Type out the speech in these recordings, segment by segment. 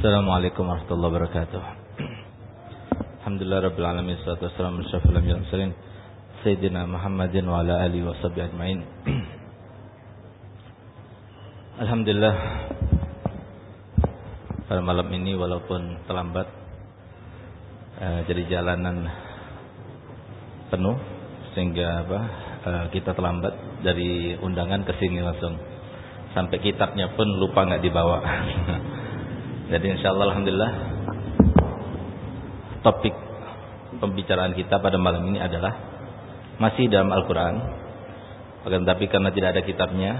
Assalamualaikum warahmatullahi wabarakatuh. Alhamdulillah rabbil alamin salatu wassalamu ala asyrafil anbiya'i wal mursalin sayyidina Muhammadin wa ala alihi washabbihi ajmain. Alhamdulillah pada malam ini walaupun terlambat eh, jadi jalanan penuh sehingga apa eh, kita terlambat dari undangan ke sini langsung sampai kitabnya pun lupa nggak dibawa. Jadi insyaallah alhamdulillah topik pembicaraan kita pada malam ini adalah masih dalam Al-Qur'an. Akan tapi karena tidak ada kitabnya,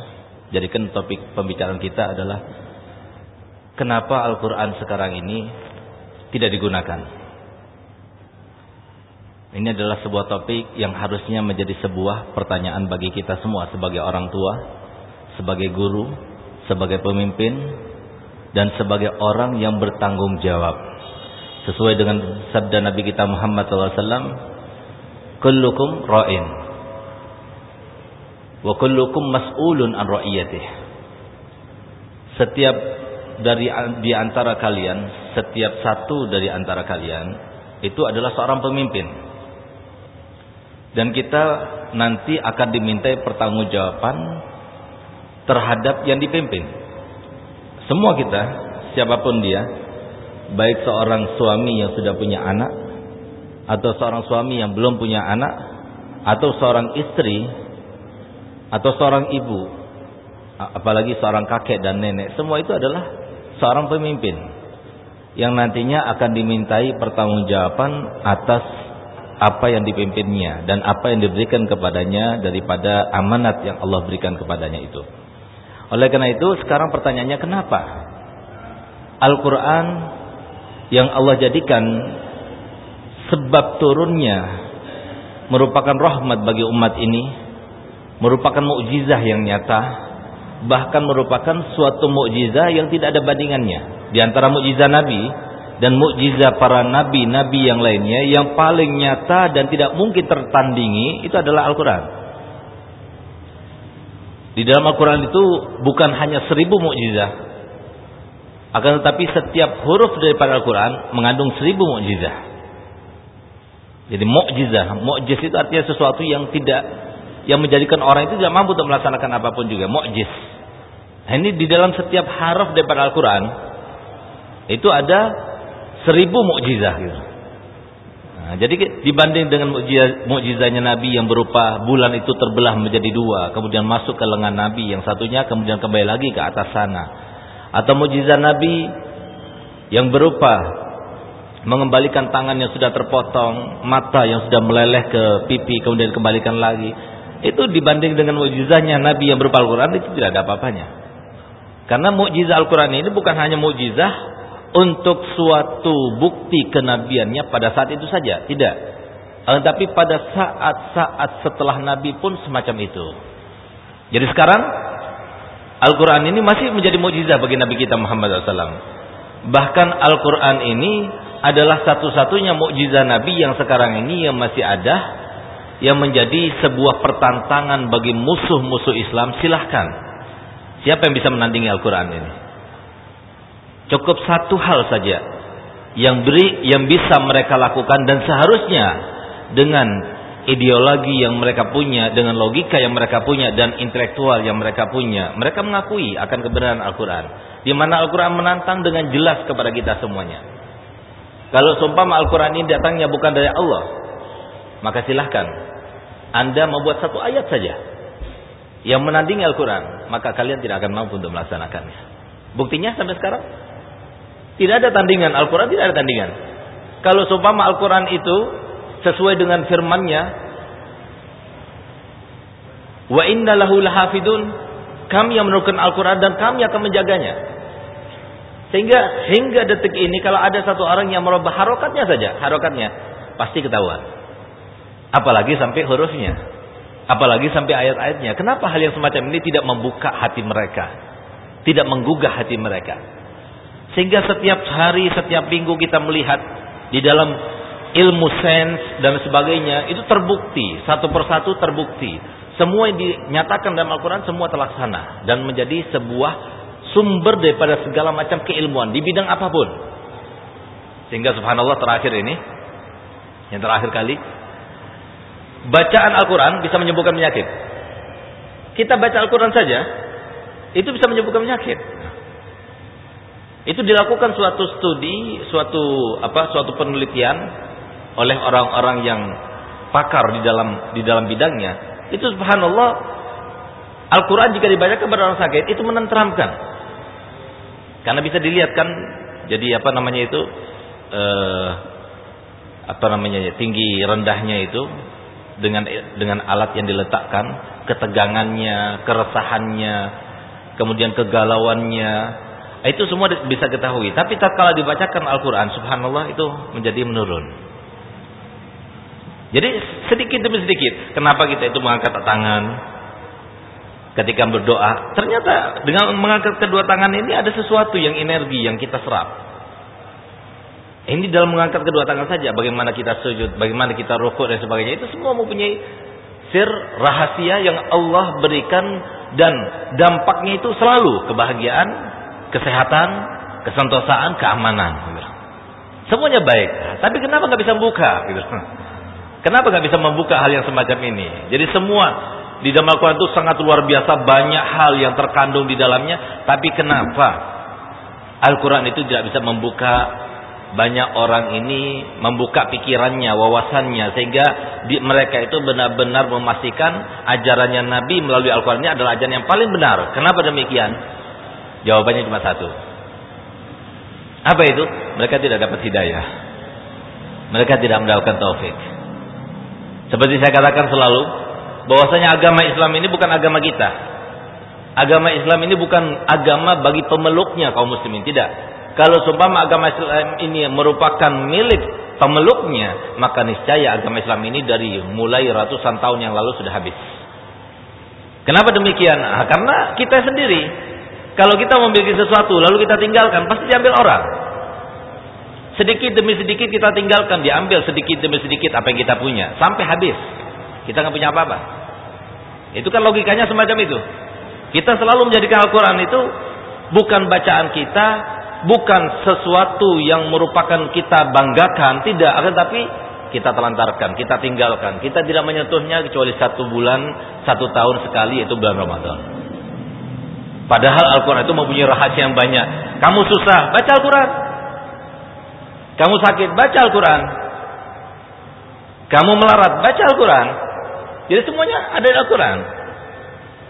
jadikan topik pembicaraan kita adalah kenapa Al-Qur'an sekarang ini tidak digunakan. Ini adalah sebuah topik yang harusnya menjadi sebuah pertanyaan bagi kita semua sebagai orang tua, sebagai guru, sebagai pemimpin, dan sebagai orang yang bertanggung jawab. Sesuai dengan sabda Nabi kita Muhammad SAW kullukum ra'in wa kullukum mas'ulun an ra'iyatih. Setiap dari di antara kalian setiap satu dari antara kalian itu adalah seorang pemimpin. Dan kita nanti akan dimintai pertanggungjawaban terhadap yang dipimpin semua kita, siapa pun dia, baik seorang suami yang sudah punya anak atau seorang suami yang belum punya anak atau seorang istri atau seorang ibu apalagi seorang kakek dan nenek semua itu adalah seorang pemimpin yang nantinya akan dimintai pertanggungjawaban atas apa yang dipimpinnya dan apa yang diberikan kepadanya daripada amanat yang Allah berikan kepadanya itu. Oleh karena itu sekarang pertanyaannya kenapa? Al-Quran yang Allah jadikan sebab turunnya merupakan rahmat bagi umat ini merupakan mukjizah yang nyata bahkan merupakan suatu mukjizah yang tidak ada bandingannya. Di antara mukjizah Nabi dan mukjizah para nabi-nabi yang lainnya yang paling nyata dan tidak mungkin tertandingi itu adalah Al-Quran di dalam Al-Quran itu bukan hanya seribu mukjizat, akan tetapi setiap huruf daripada Al-Quran mengandung seribu mukjizat. Jadi mukjizat, mukjiz itu artinya sesuatu yang tidak yang menjadikan orang itu tidak mampu untuk melaksanakan apa pun juga, mukjiz. Nah, ini di dalam setiap haruf daripada Al-Quran itu ada seribu mukjizat gitu. Nah, jadi dibanding dengan mukjizatnya Nabi yang berupa bulan itu terbelah menjadi dua, kemudian masuk ke lengan Nabi yang satunya kemudian kembali lagi ke atas sana. Atau mukjizat Nabi yang berupa mengembalikan tangan yang sudah terpotong, mata yang sudah meleleh ke pipi kemudian kembalikan lagi. Itu dibanding dengan mukjizatnya Nabi yang berupa Al-Qur'an itu tidak ada apa-apanya. Karena mukjizat Al-Qur'an ini bukan hanya mukjizat untuk suatu bukti kenabiannya pada saat itu saja, tidak. Tetapi pada saat-saat setelah Nabi pun semacam itu. Jadi sekarang Al-Quran ini masih menjadi mujizah bagi Nabi kita Muhammad SAW. Bahkan Al-Quran ini adalah satu-satunya mukjizat Nabi yang sekarang ini yang masih ada yang menjadi sebuah pertantangan bagi musuh-musuh Islam silahkan siapa yang bisa menandingi Al-Quran ini Cukup satu hal saja yang beri yang bisa mereka lakukan dan seharusnya dengan ideologi yang mereka punya, dengan logika yang mereka punya dan intelektual yang mereka punya, mereka mengakui akan kebenaran Al-Qur'an. Di mana Al-Qur'an menantang dengan jelas kepada kita semuanya. Kalau sumpah Al-Qur'an ini datangnya bukan dari Allah, maka silahkan Anda membuat satu ayat saja yang menandingi Al-Qur'an, maka kalian tidak akan mampu untuk melaksanakannya. Buktinya sampai sekarang tidak ada tandingan. Al-Quran tidak ada tandingan. Kalau seumpama Al-Quran itu sesuai dengan firmannya, wa inna lahu lahafidun, kami yang menurunkan Al-Quran dan kami akan menjaganya. Sehingga hingga detik ini kalau ada satu orang yang merubah harokatnya saja, harokatnya pasti ketahuan. Apalagi sampai hurufnya. Apalagi sampai ayat-ayatnya. Kenapa hal yang semacam ini tidak membuka hati mereka? Tidak menggugah hati mereka? Sehingga setiap hari, setiap minggu kita melihat di dalam ilmu sains dan sebagainya itu terbukti, satu persatu terbukti. Semua yang dinyatakan dalam Al-Quran semua terlaksana dan menjadi sebuah sumber daripada segala macam keilmuan di bidang apa pun. Sehingga subhanallah terakhir ini yang terakhir kali bacaan Al-Qur'an bisa menyembuhkan penyakit. Kita baca Al-Qur'an saja itu bisa menyembuhkan penyakit. Itu dilakukan suatu studi, suatu apa, suatu penelitian oleh orang-orang yang pakar di dalam di dalam bidangnya. Itu subhanallah Al-Quran jika dibaca kepada orang sakit itu menenteramkan. Karena bisa dilihat kan, jadi apa namanya itu, eh, apa namanya ya, tinggi rendahnya itu dengan dengan alat yang diletakkan, ketegangannya, keresahannya, kemudian kegalauannya, itu semua bisa ketahui. Tapi tak kala dibacakan Al-Quran, subhanallah itu menjadi menurun. Jadi sedikit demi sedikit, kenapa kita itu mengangkat tangan ketika berdoa? Ternyata dengan mengangkat kedua tangan ini ada sesuatu yang energi yang kita serap. Ini dalam mengangkat kedua tangan saja, bagaimana kita sujud, bagaimana kita rukuk dan sebagainya, itu semua mempunyai sir rahasia yang Allah berikan dan dampaknya itu selalu kebahagiaan, kesehatan, kesentosaan, keamanan. Semuanya baik. Tapi kenapa nggak bisa? Gitu. Kenapa nggak bisa membuka hal yang semacam ini? Jadi semua di dalam Al-Quran itu sangat luar biasa banyak hal yang terkandung di dalamnya. Tapi kenapa Al-Quran itu tidak bisa membuka banyak orang ini membuka pikirannya, wawasannya sehingga di, mereka itu benar-benar memastikan ajarannya Nabi melalui Al-Quran ini adalah ajaran yang paling benar. Kenapa demikian? Jawabannya cuma satu. Apa itu? Mereka tidak dapat hidayah. Mereka tidak mendapatkan taufik. Seperti saya katakan selalu, bahwasanya agama Islam ini bukan agama kita. Agama Islam ini bukan agama bagi pemeluknya kaum muslimin, tidak. Kalau seumpama agama Islam ini merupakan milik pemeluknya, maka niscaya agama Islam ini dari mulai ratusan tahun yang lalu sudah habis. Kenapa demikian? Nah, karena kita sendiri kalau kita memiliki sesuatu lalu kita tinggalkan, pasti diambil orang. Sedikit demi sedikit kita tinggalkan, diambil sedikit demi sedikit apa yang kita punya sampai habis. Kita nggak punya apa-apa. Itu kan logikanya semacam itu. Kita selalu menjadikan Al-Quran itu bukan bacaan kita, bukan sesuatu yang merupakan kita banggakan, tidak. Akan tapi kita telantarkan, kita tinggalkan. Kita tidak menyentuhnya kecuali satu bulan, satu tahun sekali, itu bulan Ramadan. Padahal Al-Quran itu mempunyai rahasia yang banyak. Kamu susah, baca Al-Quran. Kamu sakit, baca Al-Quran. Kamu melarat, baca Al-Quran. Jadi semuanya ada di Al-Quran.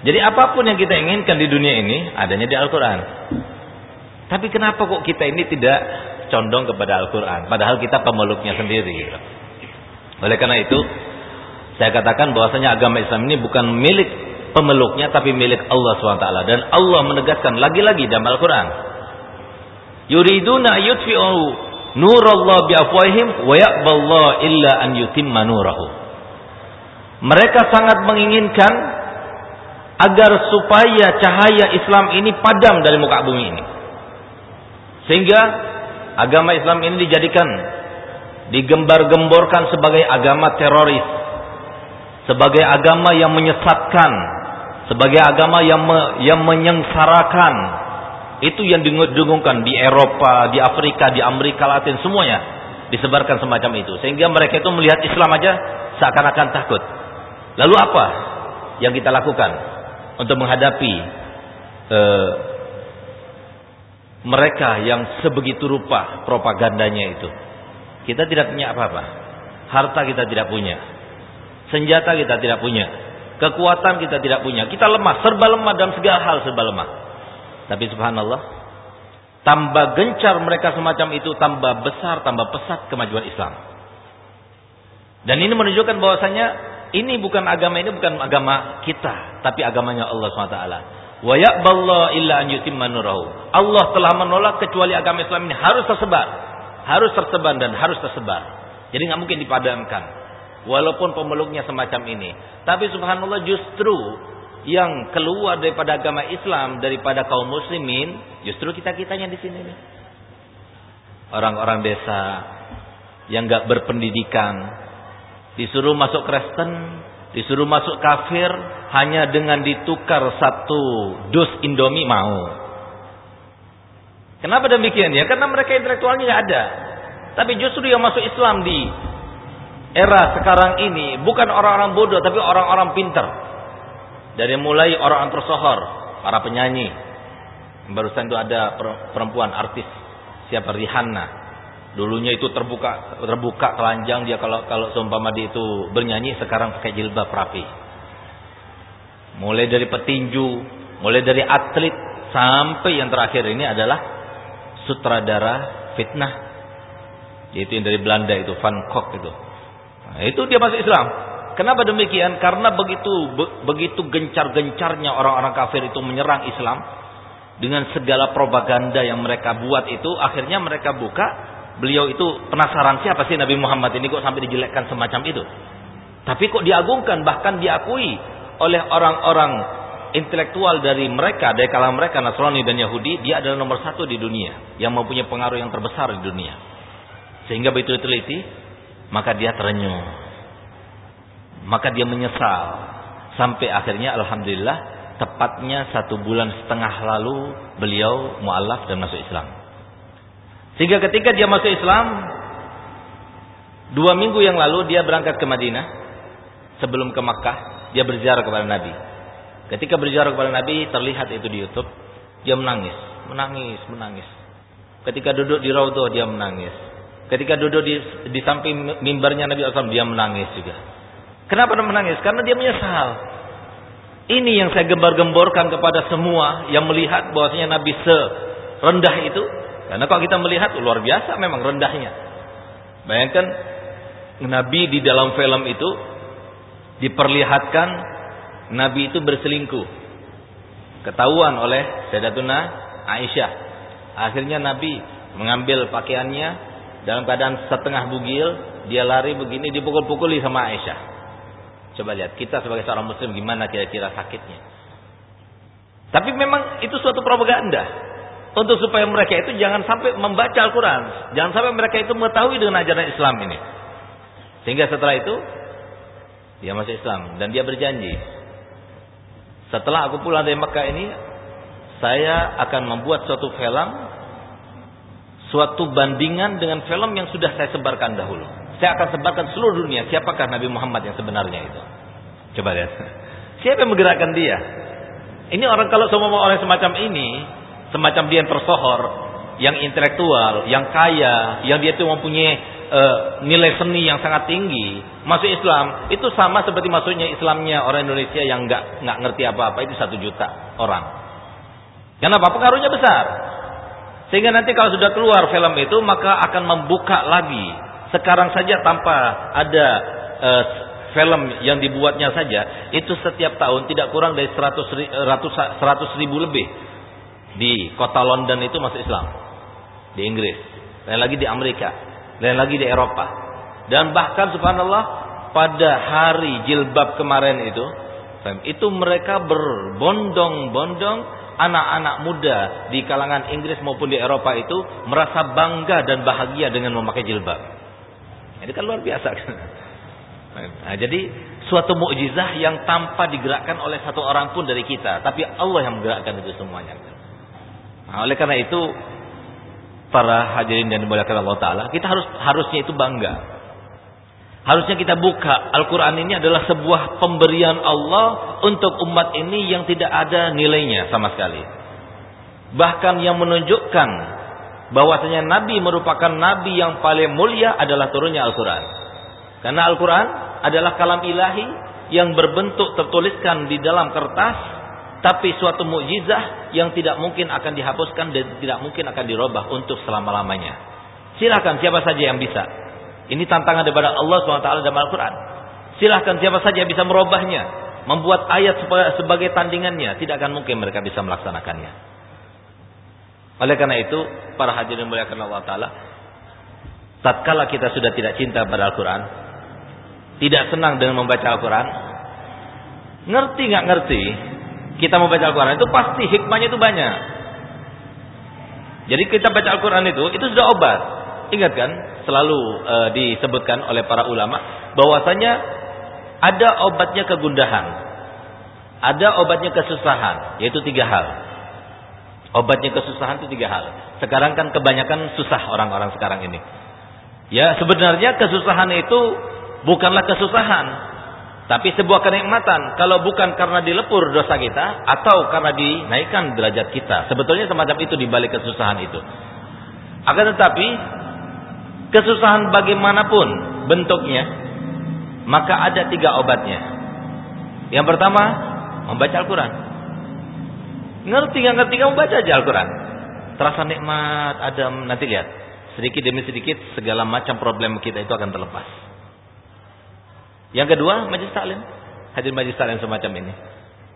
Jadi apa pun yang kita inginkan di dunia ini, adanya di Al-Quran. Tapi kenapa kok kita ini tidak condong kepada Al-Quran? Padahal kita pemeluknya sendiri. Oleh karena itu, saya katakan bahwasanya agama Islam ini bukan milik pemeluknya tapi milik Allah SWT dan Allah menegaskan lagi-lagi dalam Al-Quran. Yuriduna yutfi'u nurallah biafwahim wa ya'ballah illa an yutimma nurahu. Mereka sangat menginginkan agar supaya cahaya Islam ini padam dari muka bumi ini. Sehingga agama Islam ini dijadikan digembar-gemborkan sebagai agama teroris. Sebagai agama yang menyesatkan sebagai agama yang me, yang menyengsarakan itu yang didengungkan di Eropa, di Afrika, di Amerika Latin semuanya disebarkan semacam itu sehingga mereka itu melihat Islam aja seakan-akan takut. Lalu apa yang kita lakukan untuk menghadapi uh, mereka yang sebegitu rupa propagandanya itu? Kita tidak punya apa-apa. Harta kita tidak punya. Senjata kita tidak punya Kekuatan kita tidak punya. Kita lemah, serba lemah dalam segala hal serba lemah. Tapi subhanallah, tambah gencar mereka semacam itu, tambah besar, tambah pesat kemajuan Islam. Dan ini menunjukkan bahwasanya ini bukan agama ini bukan agama kita, tapi agamanya Allah SWT. Wa illa an yutimma. Allah telah menolak kecuali agama Islam ini harus tersebar. Harus tersebar dan harus tersebar. Jadi nggak mungkin dipadamkan. Walaupun pemeluknya semacam ini. Tapi subhanallah justru yang keluar daripada agama Islam daripada kaum muslimin justru kita-kitanya di sini nih. Orang-orang desa yang gak berpendidikan disuruh masuk Kristen, disuruh masuk kafir hanya dengan ditukar satu dus Indomie mau. Kenapa demikian ya? Karena mereka intelektualnya nggak ada. Tapi justru yang masuk Islam di era sekarang ini bukan orang-orang bodoh tapi orang-orang pintar. Dari mulai orang-orang tersohor, para penyanyi. Barusan itu ada perempuan artis siapa Rihanna. Dulunya itu terbuka terbuka telanjang dia kalau kalau seumpama dia itu bernyanyi sekarang pakai jilbab rapi. Mulai dari petinju, mulai dari atlet sampai yang terakhir ini adalah sutradara fitnah. Yaitu yang dari Belanda itu Van Gogh itu. Nah, itu dia masuk Islam. Kenapa demikian? Karena begitu be, begitu gencar-gencarnya orang-orang kafir itu menyerang Islam dengan segala propaganda yang mereka buat itu, akhirnya mereka buka beliau itu penasaran siapa sih Nabi Muhammad ini kok sampai dijelekkan semacam itu. Tapi kok diagungkan bahkan diakui oleh orang-orang intelektual dari mereka, dari kalangan mereka Nasrani dan Yahudi, dia adalah nomor satu di dunia yang mempunyai pengaruh yang terbesar di dunia. Sehingga begitu diteliti, maka dia terenyuh. Maka dia menyesal. Sampai akhirnya Alhamdulillah tepatnya satu bulan setengah lalu beliau mu'alaf dan masuk Islam. Sehingga ketika dia masuk Islam, dua minggu yang lalu dia berangkat ke Madinah, sebelum ke Makkah, dia berziarah kepada Nabi. Ketika berziarah kepada Nabi, terlihat itu di YouTube, dia menangis, menangis, menangis. Ketika duduk di Raudhah dia menangis. Ketika duduk di, di samping mimbarnya Nabi SAW dia menangis juga. Kenapa dia menangis? Karena dia menyesal. Ini yang saya gembar-gemborkan kepada semua yang melihat bahwasanya Nabi serendah itu karena kalau kita melihat luar biasa memang rendahnya. Bayangkan Nabi di dalam film itu diperlihatkan Nabi itu berselingkuh. Ketahuan oleh Sayyidatuna Aisyah. Akhirnya Nabi mengambil pakaiannya dalam keadaan setengah bugil, dia lari begini dipukul-pukuli sama Aisyah. Coba lihat kita sebagai seorang muslim gimana kira-kira sakitnya. Tapi memang itu suatu propaganda. Untuk supaya mereka itu jangan sampai membaca Al-Quran. Jangan sampai mereka itu mengetahui dengan ajaran Islam ini. Sehingga setelah itu, dia masuk Islam. Dan dia berjanji. Setelah aku pulang dari Mekah ini, saya akan membuat suatu film. Suatu bandingan dengan film yang sudah saya sebarkan dahulu. Saya akan sebarkan seluruh dunia. Siapakah Nabi Muhammad yang sebenarnya itu? Coba lihat. Siapa yang menggerakkan dia? Ini orang kalau semua orang semacam ini semacam dia yang tersohor, yang intelektual, yang kaya, yang dia itu mempunyai uh, nilai seni yang sangat tinggi, masuk Islam itu sama seperti masuknya Islamnya orang Indonesia yang nggak nggak ngerti apa-apa itu satu juta orang. Kenapa? Pengaruhnya besar. Sehingga nanti kalau sudah keluar film itu maka akan membuka lagi. Sekarang saja tanpa ada uh, film yang dibuatnya saja itu setiap tahun tidak kurang dari 100 100 ribu lebih di kota London itu masuk Islam. Di Inggris. Lain lagi di Amerika. Lain lagi di Eropa. Dan bahkan subhanallah pada hari jilbab kemarin itu. Itu mereka berbondong-bondong anak-anak muda di kalangan Inggris maupun di Eropa itu merasa bangga dan bahagia dengan memakai jilbab. Ini kan luar biasa. Nah, jadi suatu mukjizah yang tanpa digerakkan oleh satu orang pun dari kita, tapi Allah yang menggerakkan itu semuanya. Nah, oleh karena itu para hadirin dan dimuliakan Allah taala, kita harus harusnya itu bangga. Harusnya kita buka Al-Qur'an ini adalah sebuah pemberian Allah untuk umat ini yang tidak ada nilainya sama sekali. Bahkan yang menunjukkan bahwasanya nabi merupakan nabi yang paling mulia adalah turunnya Al-Qur'an. Karena Al-Qur'an adalah kalam ilahi yang berbentuk tertuliskan di dalam kertas tapi suatu mukjizah yang tidak mungkin akan dihapuskan dan tidak mungkin akan dirubah untuk selama-lamanya. Silakan siapa saja yang bisa. Ini tantangan daripada Allah SWT dalam Al-Quran. Silahkan siapa saja bisa merubahnya. Membuat ayat sebagai tandingannya. Tidak akan mungkin mereka bisa melaksanakannya. Oleh karena itu, para hadirin muliakan Allah Ta'ala. Tatkala kita sudah tidak cinta pada Al-Quran. Tidak senang dengan membaca Al-Quran. Ngerti nggak ngerti kita membaca Al-Quran itu pasti hikmahnya itu banyak. Jadi kita baca Al-Quran itu, itu sudah obat. Ingat kan, selalu e, disebutkan oleh para ulama, bahwasanya ada obatnya kegundahan. Ada obatnya kesusahan, yaitu tiga hal. Obatnya kesusahan itu tiga hal. Sekarang kan kebanyakan susah orang-orang sekarang ini. Ya sebenarnya kesusahan itu bukanlah kesusahan. Tapi sebuah kenikmatan. Kalau bukan karena dilepur dosa kita. Atau karena dinaikkan derajat kita. Sebetulnya semacam itu dibalik kesusahan itu. Akan tetapi. Kesusahan bagaimanapun bentuknya. Maka ada tiga obatnya. Yang pertama. Membaca Al-Quran. Ngerti nggak ngerti kamu baca aja Al-Quran. Terasa nikmat, adem. Nanti lihat sedikit demi sedikit segala macam problem kita itu akan terlepas. Yang kedua, majlis taklim. Hadir majlis taklim semacam ini.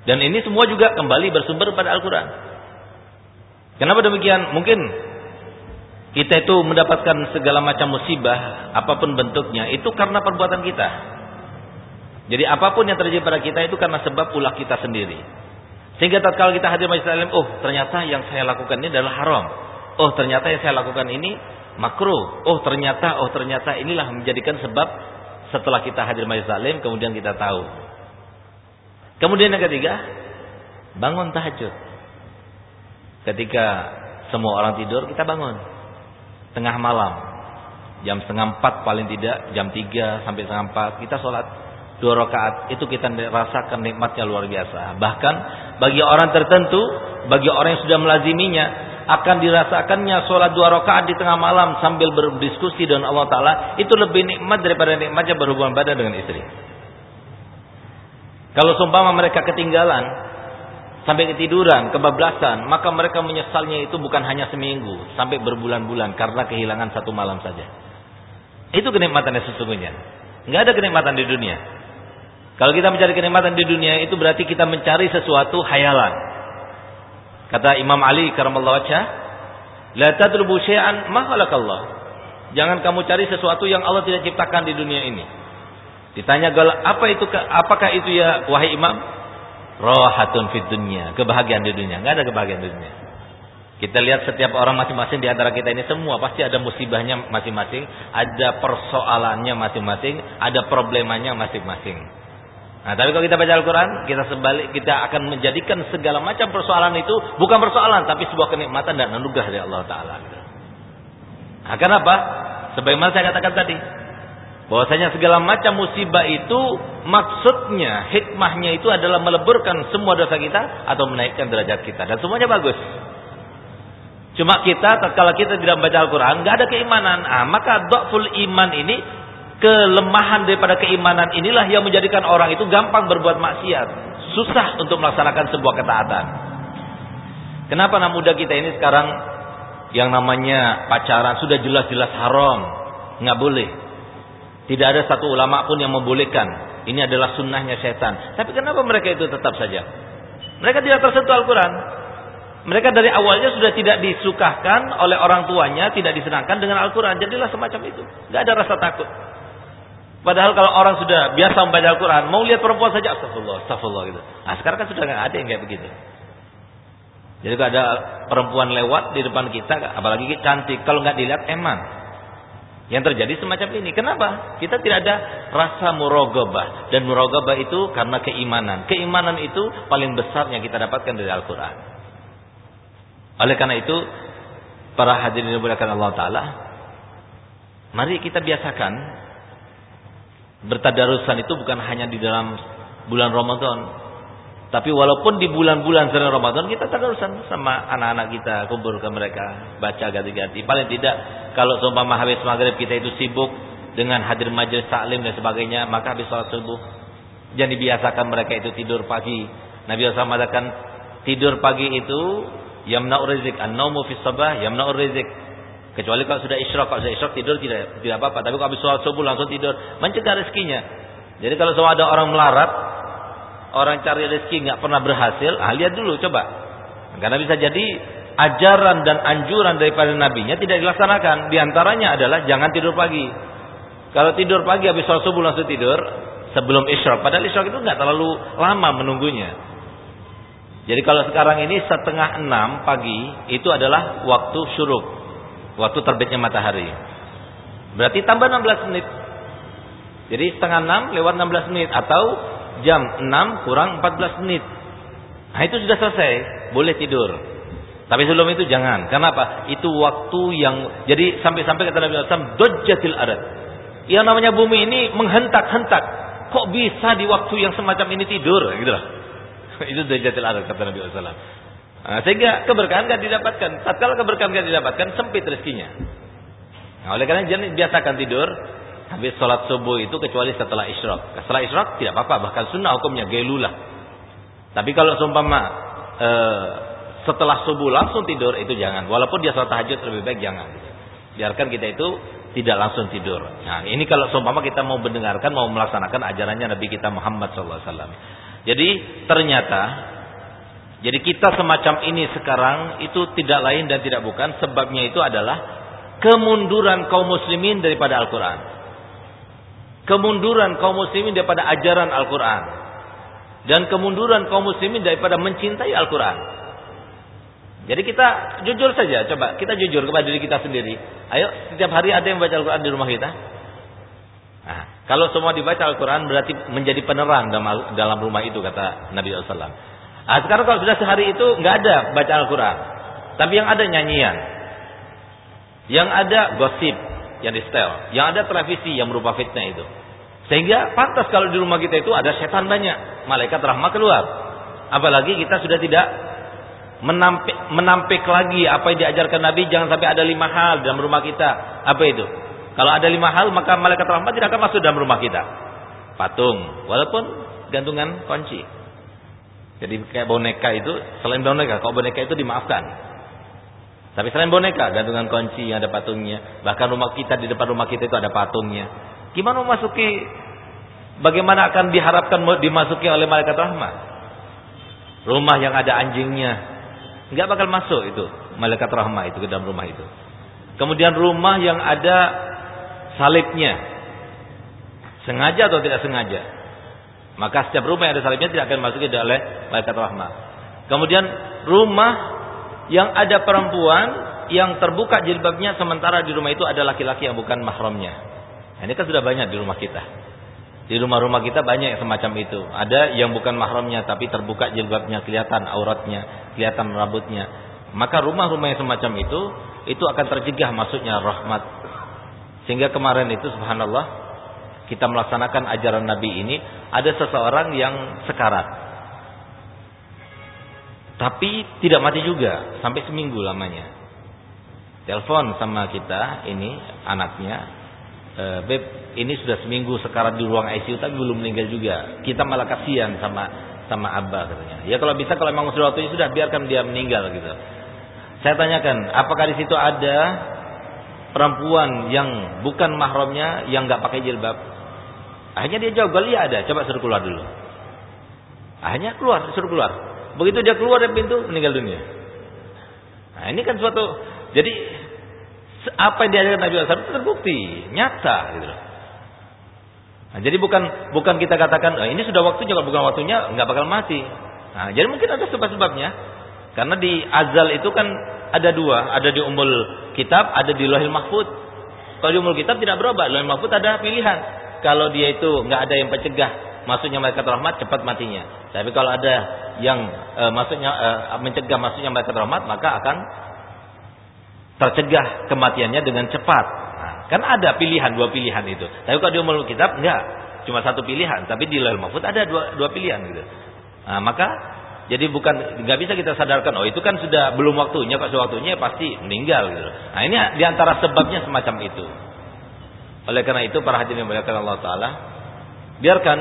Dan ini semua juga kembali bersumber pada Al-Quran. Kenapa demikian? Mungkin kita itu mendapatkan segala macam musibah, apa pun bentuknya, itu karena perbuatan kita. Jadi apa pun yang terjadi pada kita itu karena sebab ulah kita sendiri. Sehingga tatkala kita hadir majlis taklim, oh ternyata yang saya lakukan ini adalah haram. Oh ternyata yang saya lakukan ini makruh. Oh ternyata, oh ternyata inilah menjadikan sebab setelah kita hadir majlis taklim kemudian kita tahu. Kemudian yang ketiga, bangun tahajud. Ketika semua orang tidur, kita bangun. Tengah malam. Jam setengah empat paling tidak, jam tiga sampai setengah empat, kita sholat dua rakaat. Itu kita rasakan nikmatnya luar biasa. Bahkan bagi orang tertentu, bagi orang yang sudah melaziminya, akan dirasakannya sholat dua rakaat di tengah malam sambil berdiskusi dengan Allah Taala itu lebih nikmat daripada nikmatnya berhubungan badan dengan istri. Kalau sumpama mereka ketinggalan sampai ketiduran, kebablasan, maka mereka menyesalnya itu bukan hanya seminggu, sampai berbulan-bulan karena kehilangan satu malam saja. Itu kenikmatannya sesungguhnya. Nggak ada kenikmatan di dunia. Kalau kita mencari kenikmatan di dunia itu berarti kita mencari sesuatu hayalan. Kata Imam Ali karamallahu wajhah, "La tadrubu syai'an ma khalaqallah." Jangan kamu cari sesuatu yang Allah tidak ciptakan di dunia ini. Ditanya apa itu apakah itu ya wahai Imam? Rohatun fid dunya, kebahagiaan di dunia. Enggak ada kebahagiaan di dunia. Kita lihat setiap orang masing-masing di antara kita ini semua pasti ada musibahnya masing-masing, ada persoalannya masing-masing, ada problemanya masing-masing. Nah, tapi kalau kita baca Al-Quran, kita sebalik, kita akan menjadikan segala macam persoalan itu bukan persoalan, tapi sebuah kenikmatan dan anugerah dari Allah Taala. Nah, kenapa? Sebagaimana saya katakan tadi, bahwasanya segala macam musibah itu maksudnya, hikmahnya itu adalah meleburkan semua dosa kita atau menaikkan derajat kita, dan semuanya bagus. Cuma kita, kalau kita tidak membaca Al-Quran, nggak ada keimanan. Ah, maka dokful iman ini kelemahan daripada keimanan inilah yang menjadikan orang itu gampang berbuat maksiat. Susah untuk melaksanakan sebuah ketaatan. Kenapa anak muda kita ini sekarang yang namanya pacaran sudah jelas-jelas haram, nggak boleh. Tidak ada satu ulama pun yang membolehkan. Ini adalah sunnahnya setan. Tapi kenapa mereka itu tetap saja? Mereka tidak tersentuh Al-Quran. Mereka dari awalnya sudah tidak disukahkan oleh orang tuanya, tidak disenangkan dengan Al-Quran. Jadilah semacam itu. Gak ada rasa takut. Padahal kalau orang sudah biasa membaca Al-Quran, mau lihat perempuan saja, astagfirullah, astagfirullah gitu. Nah sekarang kan sudah nggak ada yang kayak begitu. Jadi kalau ada perempuan lewat di depan kita, apalagi cantik, kalau nggak dilihat eman. Yang terjadi semacam ini. Kenapa? Kita tidak ada rasa murogobah. Dan murogobah itu karena keimanan. Keimanan itu paling besar yang kita dapatkan dari Al-Quran. Oleh karena itu, para hadirin dimuliakan Allah Ta'ala, mari kita biasakan Bertadarusan itu bukan hanya di dalam bulan Ramadan. Tapi walaupun di bulan-bulan selain Ramadan kita tadarusan sama anak-anak kita, kumpul ke mereka, baca ganti-ganti. Paling tidak kalau seumpama habis maghrib kita itu sibuk dengan hadir majelis taklim dan sebagainya, maka habis sholat subuh jangan dibiasakan mereka itu tidur pagi. Nabi SAW mengatakan tidur pagi itu yamna'ur rizq, an-naumu fi sabah yamna'ur rizq. Kecuali kalau sudah isyraq, kalau sudah isyraq tidur tidak tidak apa-apa. Tapi kalau habis sholat subuh langsung tidur, mencegah rezekinya. Jadi kalau semua ada orang melarat, orang cari rezeki nggak pernah berhasil, ah lihat dulu coba. Karena bisa jadi ajaran dan anjuran daripada nabinya tidak dilaksanakan. Di antaranya adalah jangan tidur pagi. Kalau tidur pagi habis sholat subuh langsung tidur sebelum isyraq. Padahal isyraq itu nggak terlalu lama menunggunya. Jadi kalau sekarang ini setengah enam pagi itu adalah waktu syuruk waktu terbitnya matahari. Berarti tambah 16 menit. Jadi setengah 6 lewat 16 menit atau jam 6 kurang 14 menit. Nah itu sudah selesai, boleh tidur. Tapi sebelum itu jangan. Kenapa? Itu waktu yang jadi sampai-sampai kata Nabi SAW, dojjatil arad. Yang namanya bumi ini menghentak-hentak. Kok bisa di waktu yang semacam ini tidur? Gitu loh. itu dojjatil arad kata Nabi SAW. Nah, sehingga keberkahan tidak didapatkan. Tatkala keberkahan tidak didapatkan, sempit rezekinya. Nah, oleh karena jangan biasakan tidur habis sholat subuh itu kecuali setelah isyrok. Setelah isyrok tidak apa-apa, bahkan sunnah hukumnya gelulah. Tapi kalau seumpama eh, setelah subuh langsung tidur itu jangan. Walaupun dia sholat tahajud lebih baik jangan. Biarkan kita itu tidak langsung tidur. Nah, ini kalau seumpama kita mau mendengarkan, mau melaksanakan ajarannya Nabi kita Muhammad SAW. Jadi ternyata, jadi kita semacam ini sekarang itu tidak lain dan tidak bukan. Sebabnya itu adalah kemunduran kaum muslimin daripada Al-Quran. Kemunduran kaum muslimin daripada ajaran Al-Quran. Dan kemunduran kaum muslimin daripada mencintai Al-Quran. Jadi kita jujur saja, coba kita jujur kepada diri kita sendiri. Ayo, setiap hari ada yang baca Al-Quran di rumah kita. Nah, kalau semua dibaca Al-Quran berarti menjadi penerang dalam rumah itu kata Nabi SAW. Nah, sekarang kalau sudah sehari itu nggak ada baca Al-Quran, tapi yang ada nyanyian, yang ada gosip, yang di setel, yang ada televisi yang berupa fitnah itu. Sehingga pantas kalau di rumah kita itu ada setan banyak, malaikat rahmat keluar. Apalagi kita sudah tidak menampik, menampik lagi apa yang diajarkan Nabi jangan sampai ada lima hal dalam rumah kita. Apa itu? Kalau ada lima hal maka malaikat rahmat tidak akan masuk dalam rumah kita. Patung. Walaupun gantungan kunci. Jadi kayak boneka itu selain boneka kalau boneka itu dimaafkan tapi selain boneka gantungan kunci yang ada patungnya bahkan rumah kita di depan rumah kita itu ada patungnya gimana memasuki bagaimana akan diharapkan dimasuki oleh malaikat rahmat rumah yang ada anjingnya nggak bakal masuk itu malaikat rahmah itu ke dalam rumah itu. Kemudian rumah yang ada salibnya. Sengaja atau tidak sengaja. Maka setiap rumah yang ada salibnya tidak akan masuk oleh malaikat rahmah. Kemudian rumah yang ada perempuan yang terbuka jilbabnya sementara di rumah itu ada laki-laki yang bukan mahramnya. Nah, ini kan sudah banyak di rumah kita. Di rumah-rumah kita banyak yang semacam itu. Ada yang bukan mahramnya tapi terbuka jilbabnya, kelihatan auratnya, kelihatan rambutnya. Maka rumah-rumah yang semacam itu itu akan terjegah masuknya rahmat. Sehingga kemarin itu subhanallah kita melaksanakan ajaran Nabi ini ada seseorang yang sekarat. Tapi tidak mati juga sampai seminggu lamanya. Telepon sama kita ini anaknya, e, beb ini sudah seminggu sekarang di ruang ICU tapi belum meninggal juga. Kita malah kasihan sama sama Abah katanya. Ya kalau bisa kalau memang sudah waktunya sudah biarkan dia meninggal gitu. Saya tanyakan, apakah di situ ada perempuan yang bukan mahramnya yang nggak pakai jilbab? Akhirnya dia jawab, "Iya ada." Coba suruh keluar dulu. Akhirnya keluar, suruh keluar. Begitu dia keluar dari pintu meninggal dunia. Nah, ini kan suatu jadi apa yang diajarkan Nabi SAW itu terbukti, nyata gitu loh. Nah, jadi bukan bukan kita katakan oh, ini sudah waktunya kalau bukan waktunya nggak bakal mati. Nah, jadi mungkin ada sebab-sebabnya. Karena di azal itu kan ada dua, ada di umul kitab, ada di lohil mahfud. Kalau di umul kitab tidak berubah, lohil mahfud ada pilihan. Kalau dia itu nggak ada yang pencegah, maksudnya malaikat rahmat cepat matinya. Tapi kalau ada yang e, maksudnya e, mencegah maksudnya malaikat rahmat, maka akan tercegah kematiannya dengan cepat. Kan ada pilihan dua pilihan itu. Tapi kalau di umul kitab enggak, cuma satu pilihan. Tapi di lahir mahfud ada dua dua pilihan gitu. Nah, maka jadi bukan nggak bisa kita sadarkan oh itu kan sudah belum waktunya pas waktunya pasti meninggal gitu. Nah ini di antara sebabnya semacam itu. Oleh karena itu para hadirin yang Allah Taala, biarkan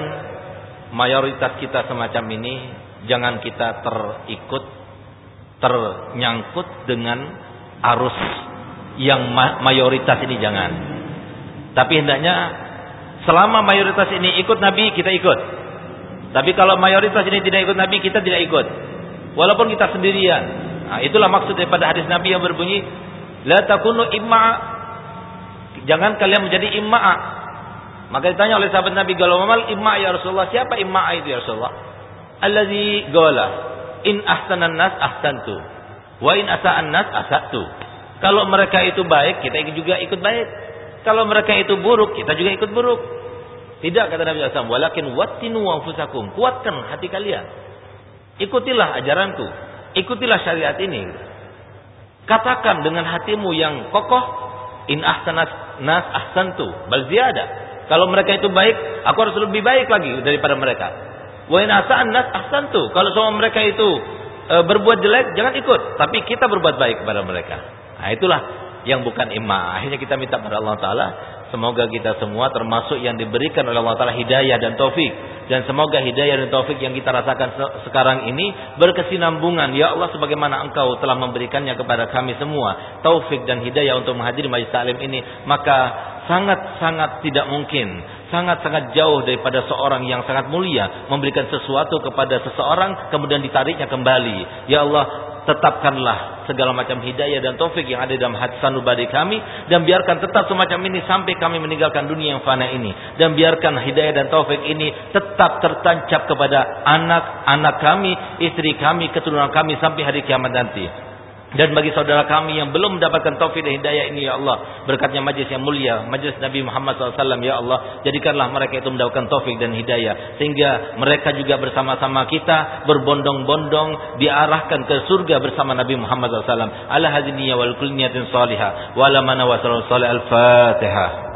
mayoritas kita semacam ini jangan kita terikut ternyangkut dengan arus yang mayoritas ini jangan. Tapi hendaknya selama mayoritas ini ikut Nabi kita ikut. Tapi kalau mayoritas ini tidak ikut Nabi kita tidak ikut. Walaupun kita sendirian. Nah, itulah maksud daripada hadis Nabi yang berbunyi la takunu imma jangan kalian menjadi imma maka ditanya oleh sahabat Nabi kalau mamal imma ya Rasulullah siapa imma itu ya Rasulullah allazi qala in ahsanan nas ahsantu wa in asa'an nas asatu kalau mereka itu baik, kita juga ikut baik. Kalau mereka itu buruk, kita juga ikut buruk. Tidak kata Nabi SAW. Walakin wattinu anfusakum. Kuatkan hati kalian. Ikutilah ajaranku. Ikutilah syariat ini. Katakan dengan hatimu yang kokoh, in ahsanas nas ahsantu, bal ziyada. Kalau mereka itu baik, aku harus lebih baik lagi daripada mereka. Wa in ahsan nas ahsantu. Kalau semua mereka itu e, berbuat jelek, jangan ikut, tapi kita berbuat baik kepada mereka. Nah, itulah yang bukan imam. Akhirnya kita minta kepada Allah taala Semoga kita semua termasuk yang diberikan oleh Allah Ta'ala hidayah dan taufik. Dan semoga hidayah dan taufik yang kita rasakan sekarang ini berkesinambungan. Ya Allah sebagaimana engkau telah memberikannya kepada kami semua. Taufik dan hidayah untuk menghadiri majlis taklim ini. Maka sangat-sangat tidak mungkin. Sangat-sangat jauh daripada seorang yang sangat mulia. Memberikan sesuatu kepada seseorang kemudian ditariknya kembali. Ya Allah tetapkanlah segala macam hidayah dan taufik yang ada dalam hati sanubari kami dan biarkan tetap semacam ini sampai kami meninggalkan dunia yang fana ini dan biarkan hidayah dan taufik ini tetap tertancap kepada anak-anak kami, istri kami, keturunan kami sampai hari kiamat nanti. Dan bagi saudara kami yang belum mendapatkan taufik dan hidayah ini ya Allah. Berkatnya majlis yang mulia. Majlis Nabi Muhammad SAW ya Allah. Jadikanlah mereka itu mendapatkan taufik dan hidayah. Sehingga mereka juga bersama-sama kita. Berbondong-bondong. Diarahkan ke surga bersama Nabi Muhammad SAW. Ala hadiniya wal kulniyatin salihah. Wa ala mana wa salih al-fatihah.